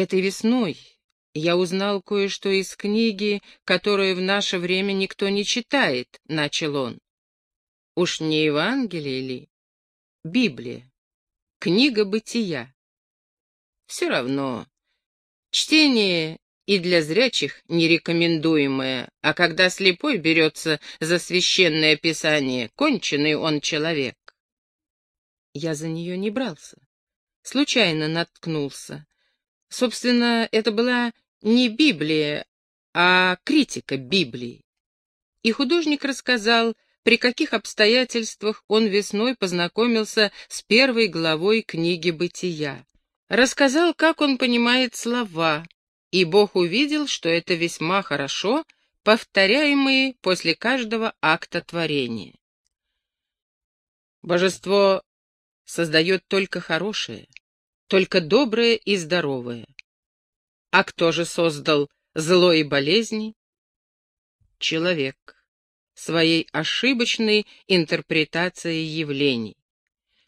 Этой весной я узнал кое-что из книги, которую в наше время никто не читает, — начал он. Уж не Евангелие ли? Библия. Книга бытия. Все равно. Чтение и для зрячих нерекомендуемое, а когда слепой берется за священное писание, конченый он человек. Я за нее не брался. Случайно наткнулся. Собственно, это была не Библия, а критика Библии. И художник рассказал, при каких обстоятельствах он весной познакомился с первой главой книги «Бытия». Рассказал, как он понимает слова, и Бог увидел, что это весьма хорошо, повторяемые после каждого акта творения. Божество создает только хорошее, только доброе и здоровое. А кто же создал зло и болезни? Человек своей ошибочной интерпретацией явлений.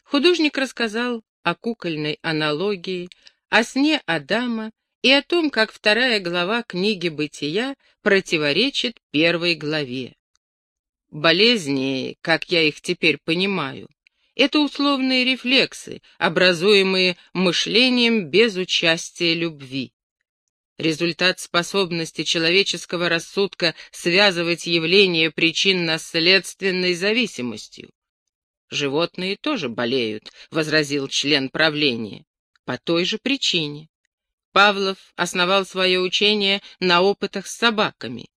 Художник рассказал о кукольной аналогии, о сне Адама и о том, как вторая глава книги «Бытия» противоречит первой главе. Болезни, как я их теперь понимаю, это условные рефлексы, образуемые мышлением без участия любви результат способности человеческого рассудка связывать явления причинно-следственной зависимостью. «Животные тоже болеют», — возразил член правления, — «по той же причине». Павлов основал свое учение на опытах с собаками.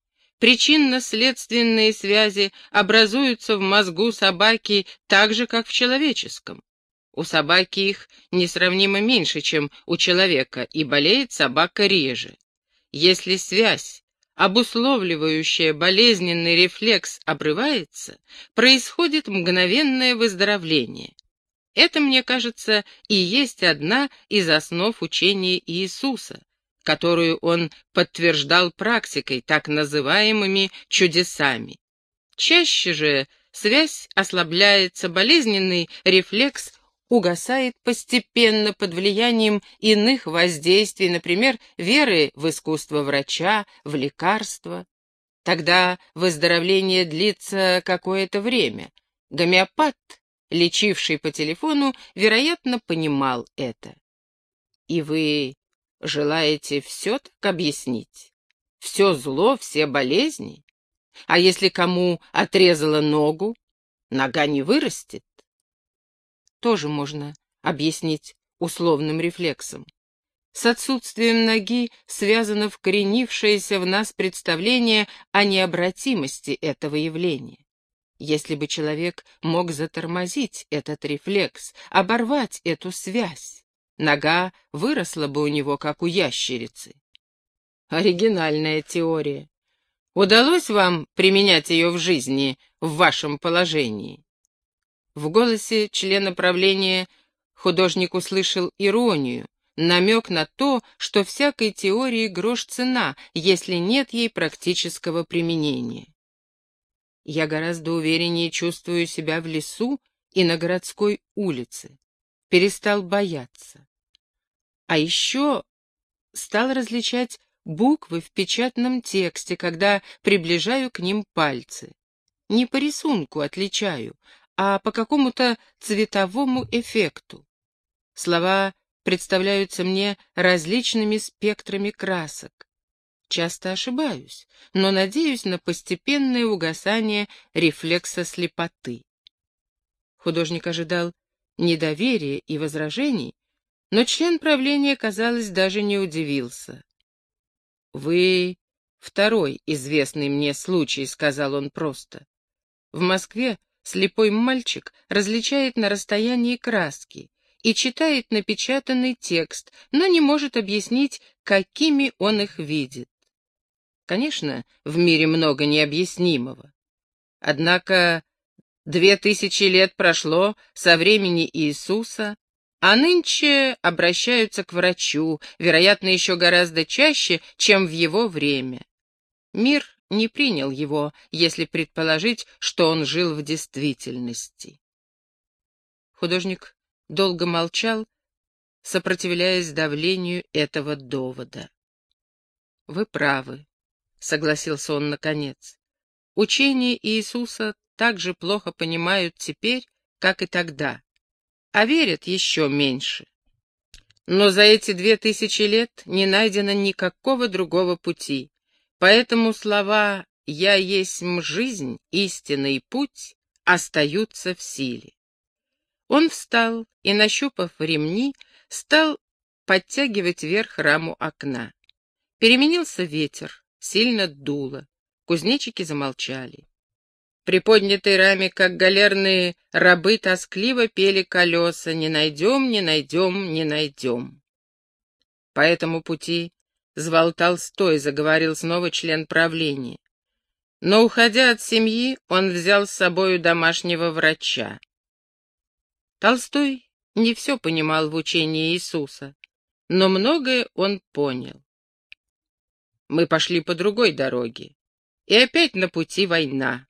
Причинно-следственные связи образуются в мозгу собаки так же, как в человеческом. У собаки их несравнимо меньше, чем у человека, и болеет собака реже. Если связь, обусловливающая болезненный рефлекс, обрывается, происходит мгновенное выздоровление. Это, мне кажется, и есть одна из основ учения Иисуса, которую он подтверждал практикой, так называемыми чудесами. Чаще же связь ослабляется, болезненный рефлекс угасает постепенно под влиянием иных воздействий, например, веры в искусство врача, в лекарства. Тогда выздоровление длится какое-то время. Гомеопат, лечивший по телефону, вероятно, понимал это. И вы желаете все так объяснить? Все зло, все болезни? А если кому отрезала ногу, нога не вырастет? тоже можно объяснить условным рефлексом. С отсутствием ноги связано вкоренившееся в нас представление о необратимости этого явления. Если бы человек мог затормозить этот рефлекс, оборвать эту связь, нога выросла бы у него, как у ящерицы. Оригинальная теория. Удалось вам применять ее в жизни, в вашем положении? В голосе члена правления художник услышал иронию, намек на то, что всякой теории грош цена, если нет ей практического применения. Я гораздо увереннее чувствую себя в лесу и на городской улице. Перестал бояться. А еще стал различать буквы в печатном тексте, когда приближаю к ним пальцы. Не по рисунку отличаю, а по какому-то цветовому эффекту. Слова представляются мне различными спектрами красок. Часто ошибаюсь, но надеюсь на постепенное угасание рефлекса слепоты. Художник ожидал недоверия и возражений, но член правления, казалось, даже не удивился. «Вы второй известный мне случай», — сказал он просто. «В Москве Слепой мальчик различает на расстоянии краски и читает напечатанный текст, но не может объяснить, какими он их видит. Конечно, в мире много необъяснимого. Однако две тысячи лет прошло со времени Иисуса, а нынче обращаются к врачу, вероятно, еще гораздо чаще, чем в его время. Мир не принял его, если предположить, что он жил в действительности. Художник долго молчал, сопротивляясь давлению этого довода. «Вы правы», — согласился он наконец. «Учение Иисуса так же плохо понимают теперь, как и тогда, а верят еще меньше. Но за эти две тысячи лет не найдено никакого другого пути, поэтому слова «Я есть жизнь, истинный путь» остаются в силе. Он встал и, нащупав ремни, стал подтягивать вверх раму окна. Переменился ветер, сильно дуло. Кузнечики замолчали. При поднятой раме, как галерные рабы, тоскливо пели колеса «Не найдем, не найдем, не найдем». По этому пути звал Толстой, заговорил снова член правления. Но, уходя от семьи, он взял с собою домашнего врача. Толстой не все понимал в учении Иисуса, но многое он понял. Мы пошли по другой дороге, и опять на пути война.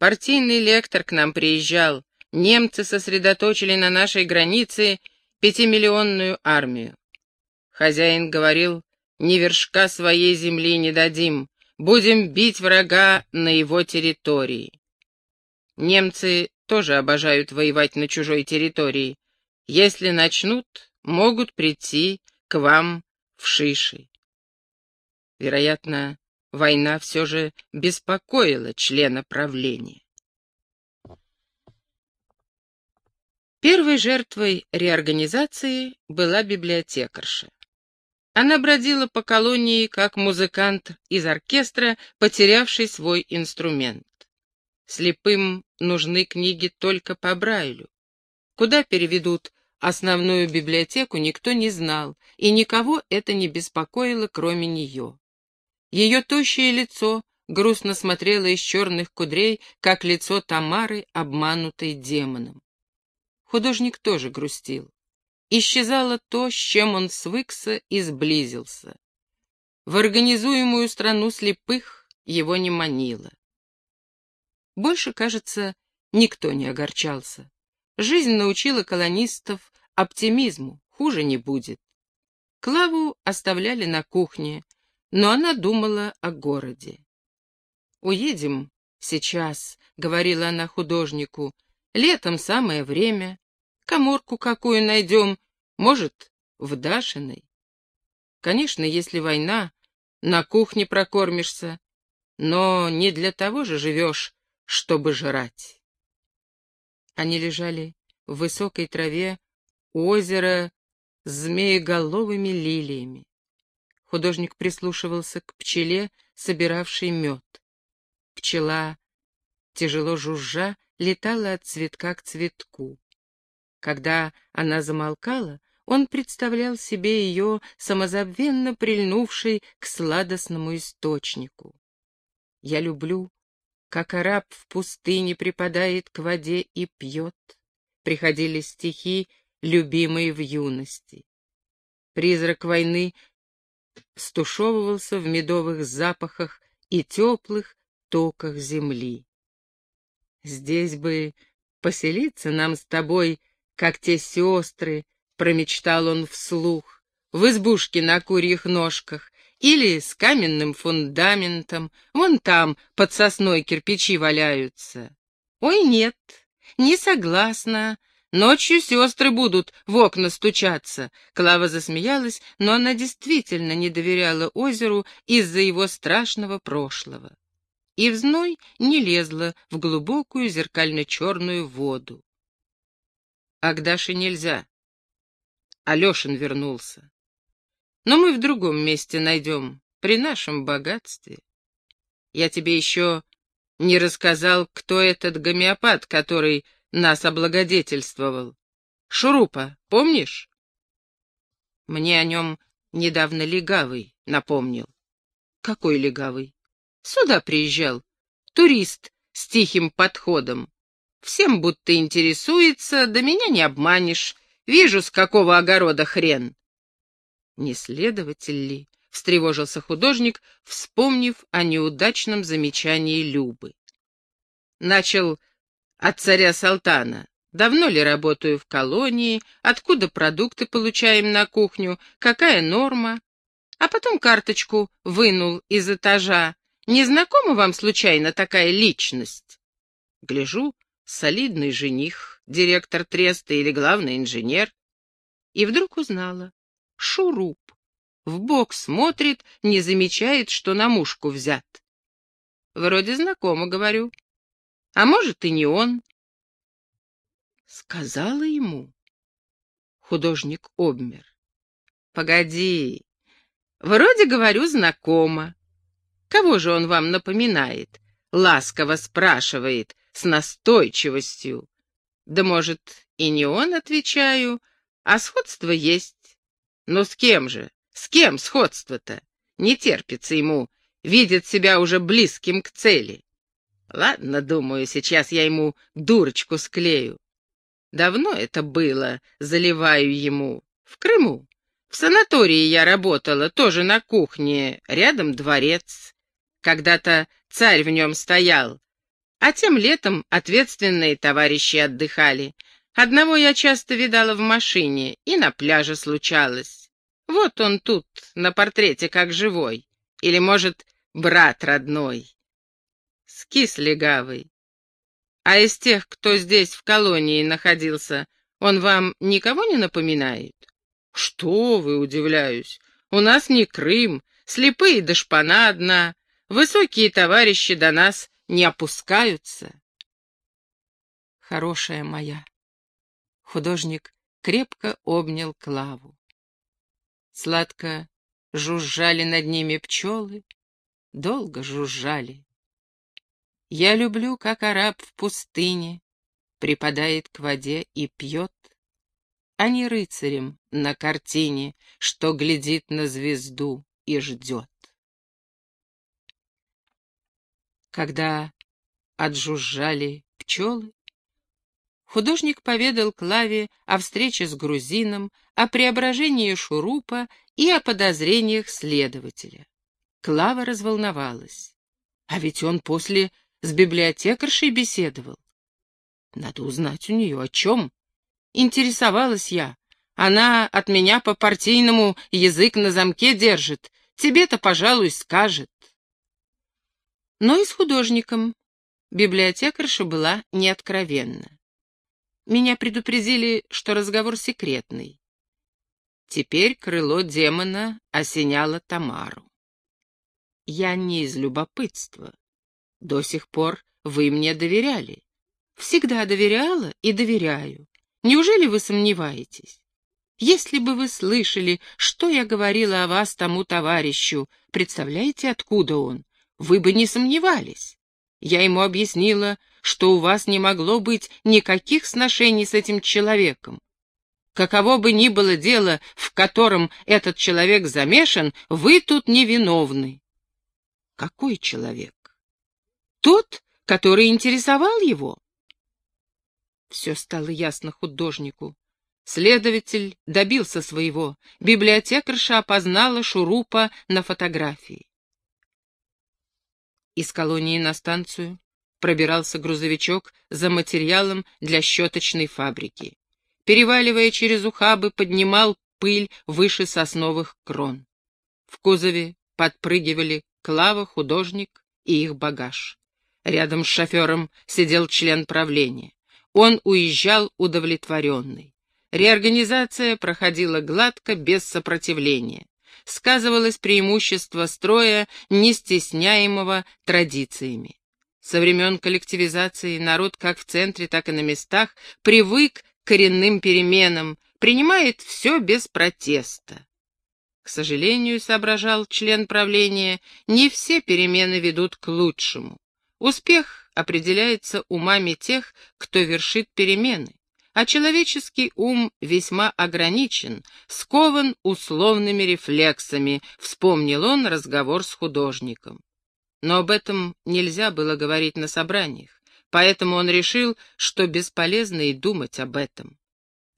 Партийный лектор к нам приезжал, немцы сосредоточили на нашей границе пятимиллионную армию. Хозяин говорил, ни вершка своей земли не дадим, будем бить врага на его территории. Немцы тоже обожают воевать на чужой территории. Если начнут, могут прийти к вам в шиши. Вероятно, война все же беспокоила члена правления. Первой жертвой реорганизации была библиотекарша. Она бродила по колонии как музыкант из оркестра, потерявший свой инструмент. Слепым нужны книги только по Брайлю. Куда переведут основную библиотеку, никто не знал, и никого это не беспокоило, кроме нее. Ее тощее лицо грустно смотрело из черных кудрей, как лицо Тамары, обманутой демоном. Художник тоже грустил. Исчезало то, с чем он свыкся и сблизился. В организуемую страну слепых его не манило. Больше, кажется, никто не огорчался. Жизнь научила колонистов оптимизму, хуже не будет. Клаву оставляли на кухне, но она думала о городе. «Уедем сейчас», — говорила она художнику, — «летом самое время, коморку какую найдем, может, в Дашиной. Конечно, если война, на кухне прокормишься, но не для того же живешь, чтобы жрать. Они лежали в высокой траве у озера с змееголовыми лилиями. Художник прислушивался к пчеле, собиравшей мед. Пчела, тяжело жужжа, летала от цветка к цветку. Когда она замолкала, он представлял себе ее самозабвенно прильнувшей к сладостному источнику. «Я люблю как араб в пустыне припадает к воде и пьет, приходили стихи, любимые в юности. Призрак войны стушевывался в медовых запахах и теплых токах земли. Здесь бы поселиться нам с тобой, как те сестры, промечтал он вслух, в избушке на курьих ножках, или с каменным фундаментом, вон там под сосной кирпичи валяются. Ой, нет, не согласна. Ночью сестры будут в окна стучаться. Клава засмеялась, но она действительно не доверяла озеру из-за его страшного прошлого. И в зной не лезла в глубокую зеркально-черную воду. А к Даше нельзя. Алешин вернулся. Но мы в другом месте найдем, при нашем богатстве. Я тебе еще не рассказал, кто этот гомеопат, который нас облагодетельствовал. Шурупа, помнишь? Мне о нем недавно легавый напомнил. Какой легавый? Сюда приезжал. Турист с тихим подходом. Всем будто интересуется, да меня не обманешь. Вижу, с какого огорода хрен. Не следователь ли? — встревожился художник, вспомнив о неудачном замечании Любы. Начал от царя Салтана. давно ли работаю в колонии, откуда продукты получаем на кухню, какая норма. А потом карточку вынул из этажа. Не знакома вам случайно такая личность? Гляжу, солидный жених, директор треста или главный инженер. И вдруг узнала. Шуруп. В бок смотрит, не замечает, что на мушку взят. Вроде знакомо, говорю. А может, и не он. Сказала ему. Художник обмер. Погоди. Вроде, говорю, знакомо. Кого же он вам напоминает? Ласково спрашивает, с настойчивостью. Да, может, и не он, отвечаю, а сходство есть. Но с кем же? С кем сходство-то? Не терпится ему, видит себя уже близким к цели. Ладно, думаю, сейчас я ему дурочку склею. Давно это было, заливаю ему. В Крыму. В санатории я работала, тоже на кухне, рядом дворец. Когда-то царь в нем стоял, а тем летом ответственные товарищи отдыхали. Одного я часто видала в машине, и на пляже случалось. Вот он тут, на портрете, как живой. Или, может, брат родной. Скис легавый. А из тех, кто здесь в колонии находился, он вам никого не напоминает? Что вы, удивляюсь. У нас не Крым, слепые да шпана одна. Высокие товарищи до нас не опускаются. Хорошая моя. Художник крепко обнял Клаву. Сладко жужжали над ними пчелы, долго жужжали. Я люблю, как араб в пустыне припадает к воде и пьет, а не рыцарем на картине, что глядит на звезду и ждет. Когда отжужжали пчелы, художник поведал Клаве о встрече с грузином, о преображении шурупа и о подозрениях следователя. Клава разволновалась. А ведь он после с библиотекаршей беседовал. Надо узнать у нее, о чем. Интересовалась я. Она от меня по-партийному язык на замке держит. Тебе-то, пожалуй, скажет. Но и с художником библиотекарша была неоткровенна. Меня предупредили, что разговор секретный. Теперь крыло демона осеняло Тамару. Я не из любопытства. До сих пор вы мне доверяли. Всегда доверяла и доверяю. Неужели вы сомневаетесь? Если бы вы слышали, что я говорила о вас тому товарищу, представляете, откуда он? вы бы не сомневались. Я ему объяснила, что у вас не могло быть никаких сношений с этим человеком. Каково бы ни было дело, в котором этот человек замешан, вы тут невиновны. Какой человек? Тот, который интересовал его? Все стало ясно художнику. Следователь добился своего. Библиотекарша опознала шурупа на фотографии. Из колонии на станцию пробирался грузовичок за материалом для щеточной фабрики. Переваливая через ухабы, поднимал пыль выше сосновых крон. В кузове подпрыгивали Клава, художник и их багаж. Рядом с шофером сидел член правления. Он уезжал удовлетворенный. Реорганизация проходила гладко, без сопротивления сказывалось преимущество строя, не стесняемого традициями. Со времен коллективизации народ как в центре, так и на местах привык к коренным переменам, принимает все без протеста. К сожалению, соображал член правления, не все перемены ведут к лучшему. Успех определяется умами тех, кто вершит перемены а человеческий ум весьма ограничен, скован условными рефлексами, вспомнил он разговор с художником. Но об этом нельзя было говорить на собраниях, поэтому он решил, что бесполезно и думать об этом.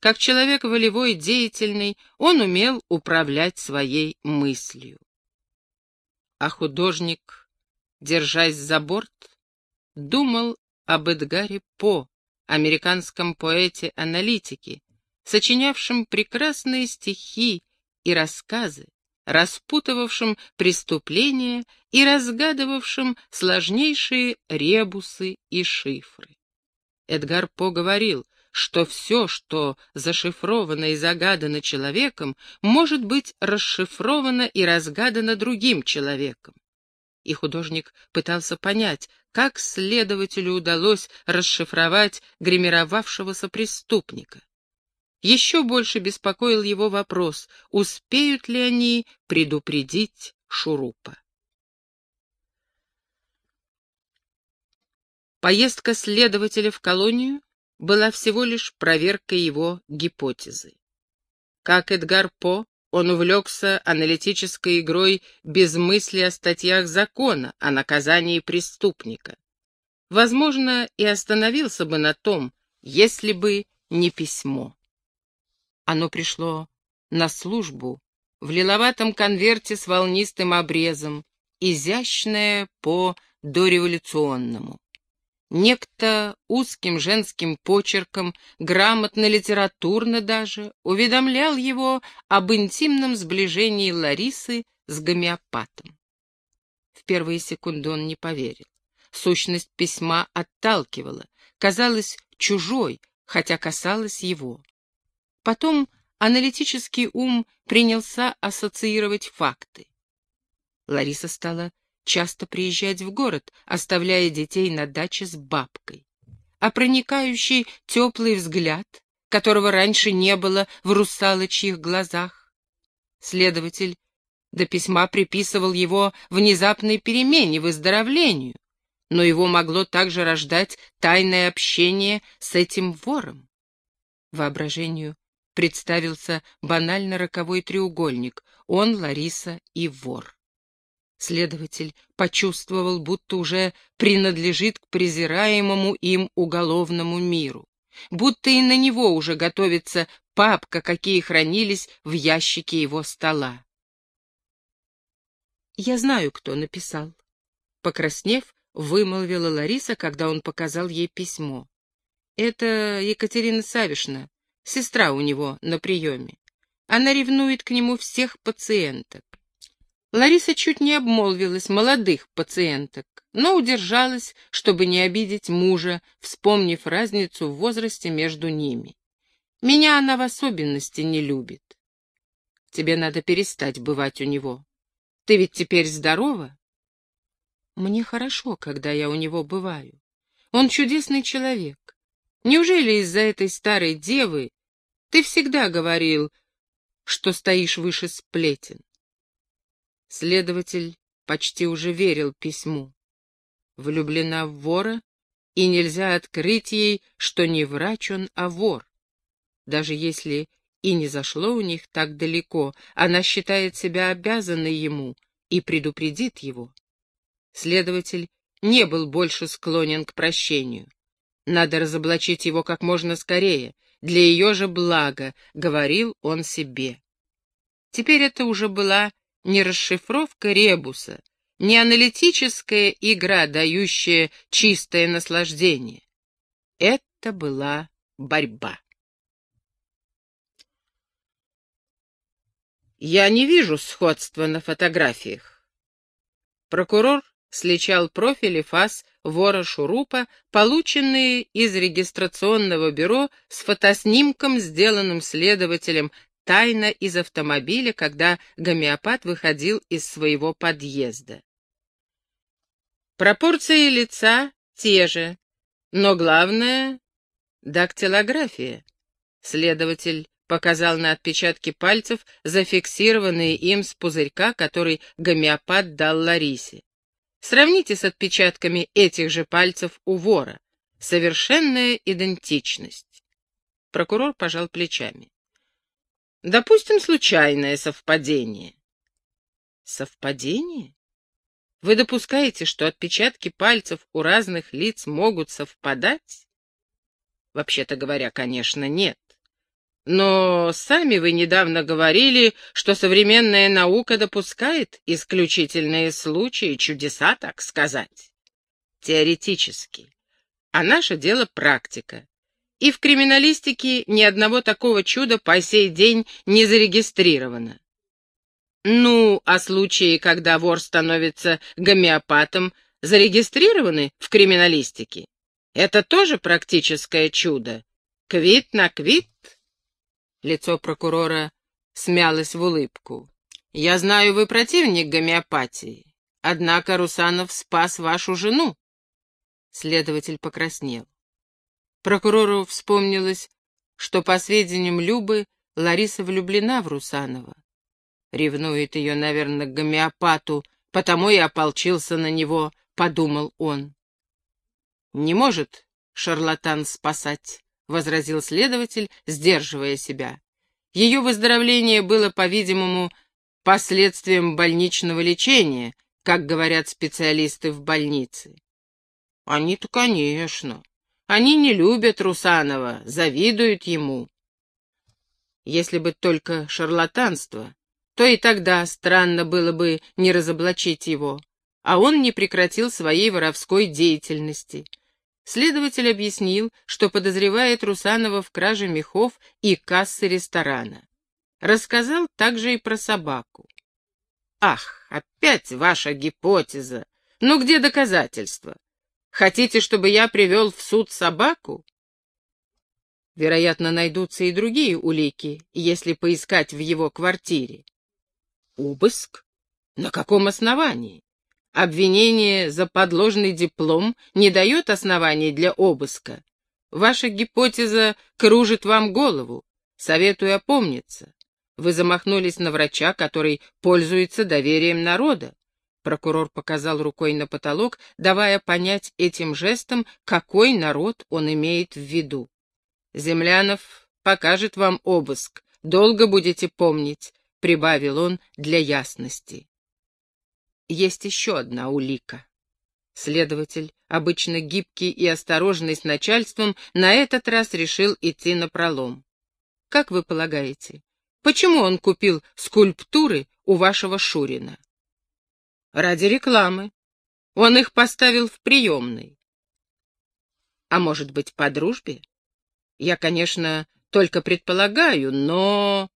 Как человек волевой, деятельный, он умел управлять своей мыслью. А художник, держась за борт, думал об Эдгаре По, американском поэте-аналитике, сочинявшем прекрасные стихи и рассказы, распутывавшим преступления и разгадывавшим сложнейшие ребусы и шифры. Эдгар По говорил, что все, что зашифровано и загадано человеком, может быть расшифровано и разгадано другим человеком. И художник пытался понять, как следователю удалось расшифровать гримировавшегося преступника. Еще больше беспокоил его вопрос, успеют ли они предупредить Шурупа. Поездка следователя в колонию была всего лишь проверкой его гипотезы. Как Эдгар По, он увлекся аналитической игрой без мысли о статьях закона, о наказании преступника. Возможно, и остановился бы на том, если бы не письмо. Оно пришло на службу в лиловатом конверте с волнистым обрезом, изящное по дореволюционному. Некто узким женским почерком, грамотно-литературно даже, уведомлял его об интимном сближении Ларисы с гомеопатом. В первые секунды он не поверил. Сущность письма отталкивала, казалась чужой, хотя касалась его. Потом аналитический ум принялся ассоциировать факты. Лариса стала часто приезжать в город, оставляя детей на даче с бабкой. А проникающий теплый взгляд, которого раньше не было в русалочьих глазах. Следователь до письма приписывал его внезапной перемене, выздоровлению, но его могло также рождать тайное общение с этим вором. Воображению представился банально роковой треугольник — он, Лариса и вор. Следователь почувствовал, будто уже принадлежит к презираемому им уголовному миру, будто и на него уже готовится папка, какие хранились в ящике его стола. «Я знаю, кто написал», — покраснев, вымолвила Лариса, когда он показал ей письмо. «Это Екатерина Савишна, Сестра у него на приеме. Она ревнует к нему всех пациенток. Лариса чуть не обмолвилась молодых пациенток, но удержалась, чтобы не обидеть мужа, вспомнив разницу в возрасте между ними. Меня она в особенности не любит. Тебе надо перестать бывать у него. Ты ведь теперь здорова? Мне хорошо, когда я у него бываю. Он чудесный человек. Неужели из-за этой старой девы ты всегда говорил, что стоишь выше сплетен? Следователь почти уже верил письму. Влюблена в вора, и нельзя открыть ей, что не врач он, а вор. Даже если и не зашло у них так далеко, она считает себя обязанной ему и предупредит его. Следователь не был больше склонен к прощению. Надо разоблачить его как можно скорее, для ее же блага, — говорил он себе. Теперь это уже была не расшифровка ребуса, не аналитическая игра, дающая чистое наслаждение. Это была борьба. Я не вижу сходства на фотографиях. Прокурор сличал профили фас вора Шурупа, полученные из регистрационного бюро с фотоснимком, сделанным следователем тайно из автомобиля, когда гомеопат выходил из своего подъезда. Пропорции лица те же, но главное — дактилография. Следователь показал на отпечатки пальцев, зафиксированные им с пузырька, который гомеопат дал Ларисе. Сравните с отпечатками этих же пальцев у вора. Совершенная идентичность. Прокурор пожал плечами. Допустим, случайное совпадение. Совпадение? Вы допускаете, что отпечатки пальцев у разных лиц могут совпадать? Вообще-то говоря, конечно, нет. Но сами вы недавно говорили, что современная наука допускает исключительные случаи, чудеса, так сказать. Теоретически. А наше дело практика. И в криминалистике ни одного такого чуда по сей день не зарегистрировано. Ну, а случаи, когда вор становится гомеопатом, зарегистрированы в криминалистике? Это тоже практическое чудо. Квит на квит? Лицо прокурора смялось в улыбку. Я знаю, вы противник гомеопатии. Однако Русанов спас вашу жену. Следователь покраснел. Прокурору вспомнилось, что, по сведениям Любы, Лариса влюблена в Русанова. Ревнует ее, наверное, к гомеопату, потому и ополчился на него, — подумал он. «Не может шарлатан спасать», — возразил следователь, сдерживая себя. Ее выздоровление было, по-видимому, последствием больничного лечения, как говорят специалисты в больнице. Они-то, конечно. Они не любят Русанова, завидуют ему. Если бы только шарлатанство, то и тогда странно было бы не разоблачить его, а он не прекратил своей воровской деятельности. Следователь объяснил, что подозревает Русанова в краже мехов и кассы ресторана. Рассказал также и про собаку. «Ах, опять ваша гипотеза! Ну где доказательства? Хотите, чтобы я привел в суд собаку? Вероятно, найдутся и другие улики, если поискать в его квартире. Обыск? На каком основании? Обвинение за подложный диплом не дает оснований для обыска. Ваша гипотеза кружит вам голову. Советую опомниться. Вы замахнулись на врача, который пользуется доверием народа. Прокурор показал рукой на потолок, давая понять этим жестом, какой народ он имеет в виду. «Землянов покажет вам обыск, долго будете помнить», — прибавил он для ясности. Есть еще одна улика. Следователь, обычно гибкий и осторожный с начальством, на этот раз решил идти на пролом. Как вы полагаете, почему он купил скульптуры у вашего Шурина? Ради рекламы. Он их поставил в приемной. А может быть, по дружбе? Я, конечно, только предполагаю, но...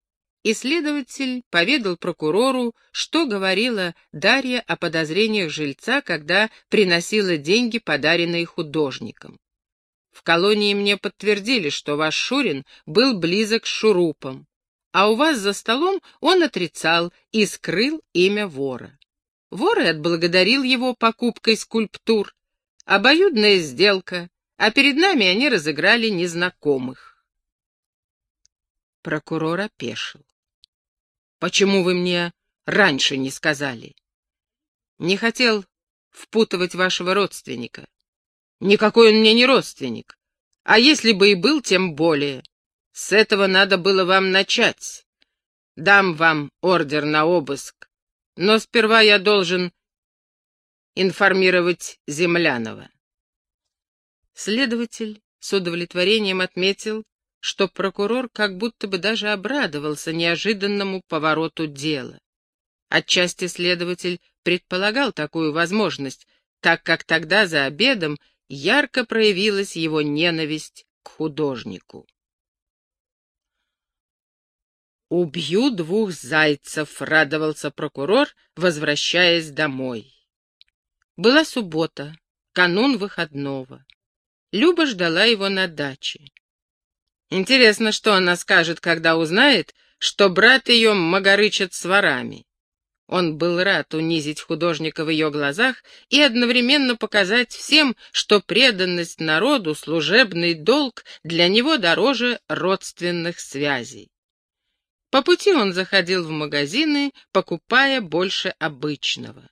Исследователь поведал прокурору, что говорила Дарья о подозрениях жильца, когда приносила деньги, подаренные художником. В колонии мне подтвердили, что ваш Шурин был близок с Шурупом, а у вас за столом он отрицал и скрыл имя вора. Вор и отблагодарил его покупкой скульптур. Обоюдная сделка, а перед нами они разыграли незнакомых. Прокурор опешил. «Почему вы мне раньше не сказали?» «Не хотел впутывать вашего родственника. Никакой он мне не родственник. А если бы и был, тем более. С этого надо было вам начать. Дам вам ордер на обыск, но сперва я должен информировать Землянова. Следователь с удовлетворением отметил, что прокурор как будто бы даже обрадовался неожиданному повороту дела. Отчасти следователь предполагал такую возможность, так как тогда за обедом ярко проявилась его ненависть к художнику. «Убью двух зайцев», — радовался прокурор, возвращаясь домой. Была суббота, канун выходного. Люба ждала его на даче. Интересно, что она скажет, когда узнает, что брат ее магарычит с ворами. Он был рад унизить художника в ее глазах и одновременно показать всем, что преданность народу, служебный долг для него дороже родственных связей. По пути он заходил в магазины, покупая больше обычного.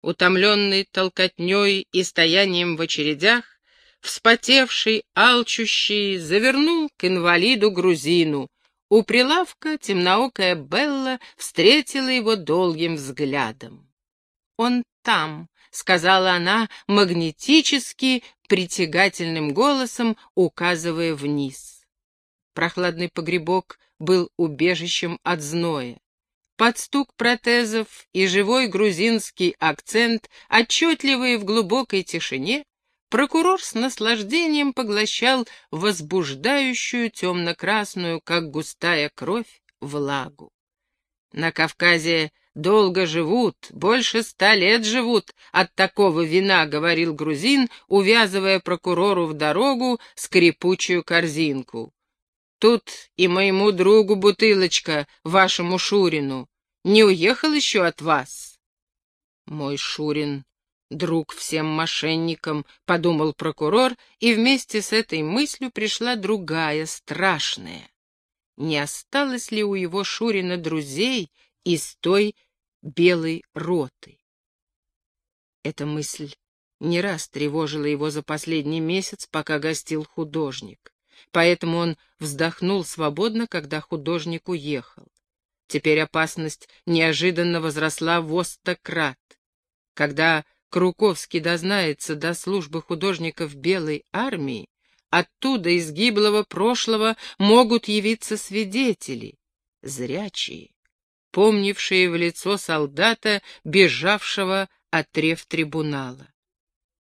Утомленный толкотней и стоянием в очередях, вспотевший, алчущий, завернул к инвалиду-грузину. У прилавка темноокая Белла встретила его долгим взглядом. «Он там», — сказала она магнетически притягательным голосом, указывая вниз. Прохладный погребок был убежищем от зноя. Под стук протезов и живой грузинский акцент, отчетливые в глубокой тишине, Прокурор с наслаждением поглощал возбуждающую темно-красную, как густая кровь, влагу. На Кавказе долго живут, больше ста лет живут от такого вина, — говорил грузин, увязывая прокурору в дорогу скрипучую корзинку. Тут и моему другу бутылочка, вашему Шурину. Не уехал еще от вас? Мой Шурин — друг всем мошенникам, — подумал прокурор, и вместе с этой мыслью пришла другая, страшная. Не осталось ли у его Шурина друзей из той белой роты? Эта мысль не раз тревожила его за последний месяц, пока гостил художник. Поэтому он вздохнул свободно, когда художник уехал. Теперь опасность неожиданно возросла в остократ. Когда Круковский дознается до службы художников Белой армии, оттуда из гиблого прошлого могут явиться свидетели, зрячие, помнившие в лицо солдата, бежавшего от трев трибунала.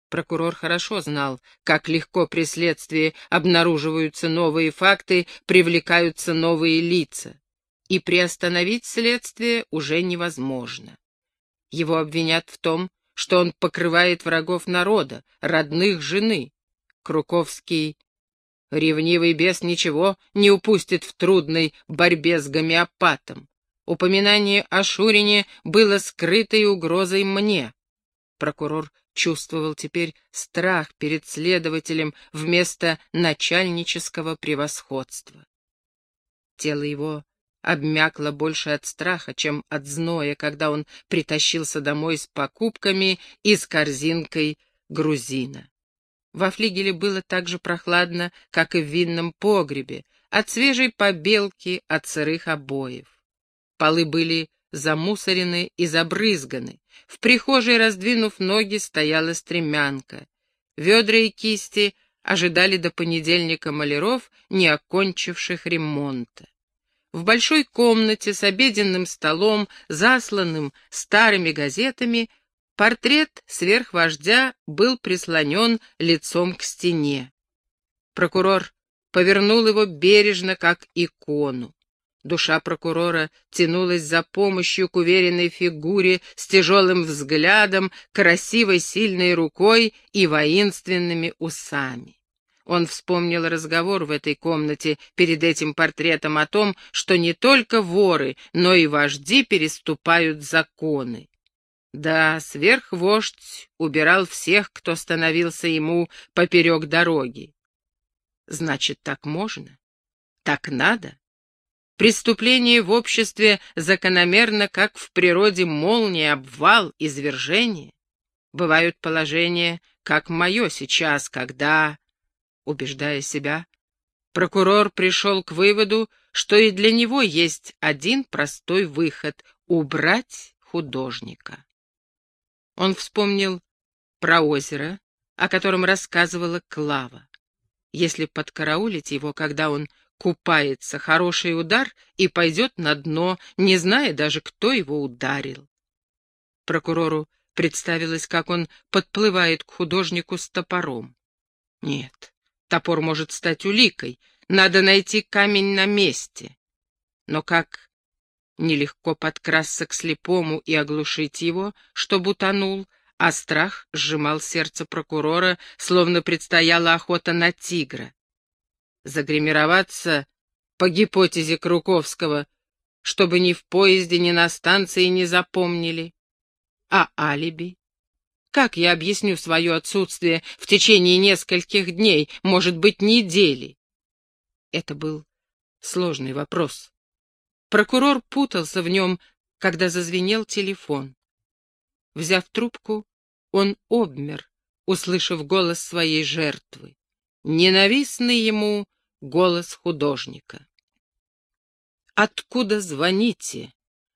Прокурор хорошо знал, как легко при следствии обнаруживаются новые факты, привлекаются новые лица. И приостановить следствие уже невозможно. Его обвинят в том, что он покрывает врагов народа, родных жены. Круковский, ревнивый бес, ничего не упустит в трудной борьбе с гомеопатом. Упоминание о Шурине было скрытой угрозой мне. Прокурор чувствовал теперь страх перед следователем вместо начальнического превосходства. Тело его обмякло больше от страха, чем от зноя, когда он притащился домой с покупками и с корзинкой грузина. Во флигеле было так же прохладно, как и в винном погребе, от свежей побелки, от сырых обоев. Полы были замусорены и забрызганы. В прихожей, раздвинув ноги, стояла стремянка. Ведра и кисти ожидали до понедельника маляров, не окончивших ремонта. В большой комнате с обеденным столом, засланным старыми газетами, портрет сверхвождя был прислонен лицом к стене. Прокурор повернул его бережно, как икону. Душа прокурора тянулась за помощью к уверенной фигуре с тяжелым взглядом, красивой сильной рукой и воинственными усами. Он вспомнил разговор в этой комнате перед этим портретом о том, что не только воры, но и вожди переступают законы. Да, сверхвождь убирал всех, кто становился ему поперек дороги. Значит, так можно? Так надо? Преступление в обществе закономерно, как в природе молния, обвал, извержение. Бывают положения, как мое сейчас, когда, убеждая себя, прокурор пришел к выводу, что и для него есть один простой выход — убрать художника. Он вспомнил про озеро, о котором рассказывала Клава. Если подкараулить его, когда он купается, хороший удар и пойдет на дно, не зная даже, кто его ударил. Прокурору представилось, как он подплывает к художнику с топором. Нет, топор может стать уликой, надо найти камень на месте. Но как нелегко подкрасться к слепому и оглушить его, чтобы утонул, а страх сжимал сердце прокурора, словно предстояла охота на тигра загримироваться по гипотезе Круковского, чтобы ни в поезде, ни на станции не запомнили. А алиби? Как я объясню свое отсутствие в течение нескольких дней, может быть, недели? Это был сложный вопрос. Прокурор путался в нем, когда зазвенел телефон. Взяв трубку, он обмер, услышав голос своей жертвы. Ненавистный ему голос художника. «Откуда звоните?»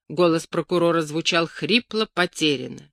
Голос прокурора звучал хрипло, потерянно.